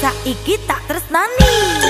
saiki tak tresnani